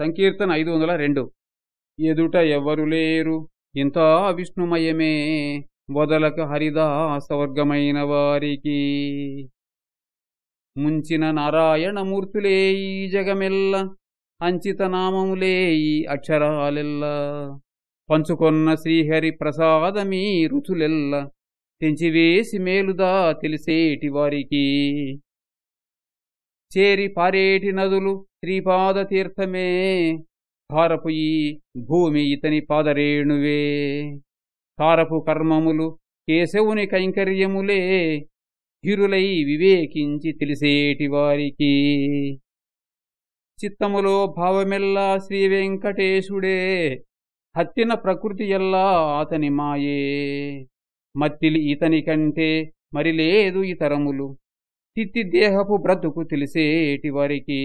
సంకీర్తన ఐదు వందల రెండు. ఎదుట ఎవ్వరు లేరు. ఇంత విష్ణుమయమే. వదలక హరిదాసవర్గమైన వారికి. ముంచిన నారాయణమూర్తులే ఈ జగమెల్ల. అంచిత నామములే ఈ అక్షరాలెల్ల. పంచుకొన్న శ్రీహరి ప్రసాదమీ రుచులెల్ల. తెంచివేసి మేలుదా తెలిసేటి వారికి. చేరి పారేటి నదులు. శ్రీపాదతీర్థమే. ధారపు ఈ భూమి ఇతని పాదరేణువే. తారపు కర్మములు కేశవుని కైంకర్యములే. హిరులై వివేకించి తెలిసేటి వారికి. చిత్తములో భావమెల్లా శ్రీ వెంకటేశుడే. హత్తిన ప్రకృతి ఎల్లా అతని మాయే. మత్తిలి ఇతని కంటే మరి లేదు ఇతరములు. తిత్తి దేహపు బ్రతుకు తెలిసేటి వారికి.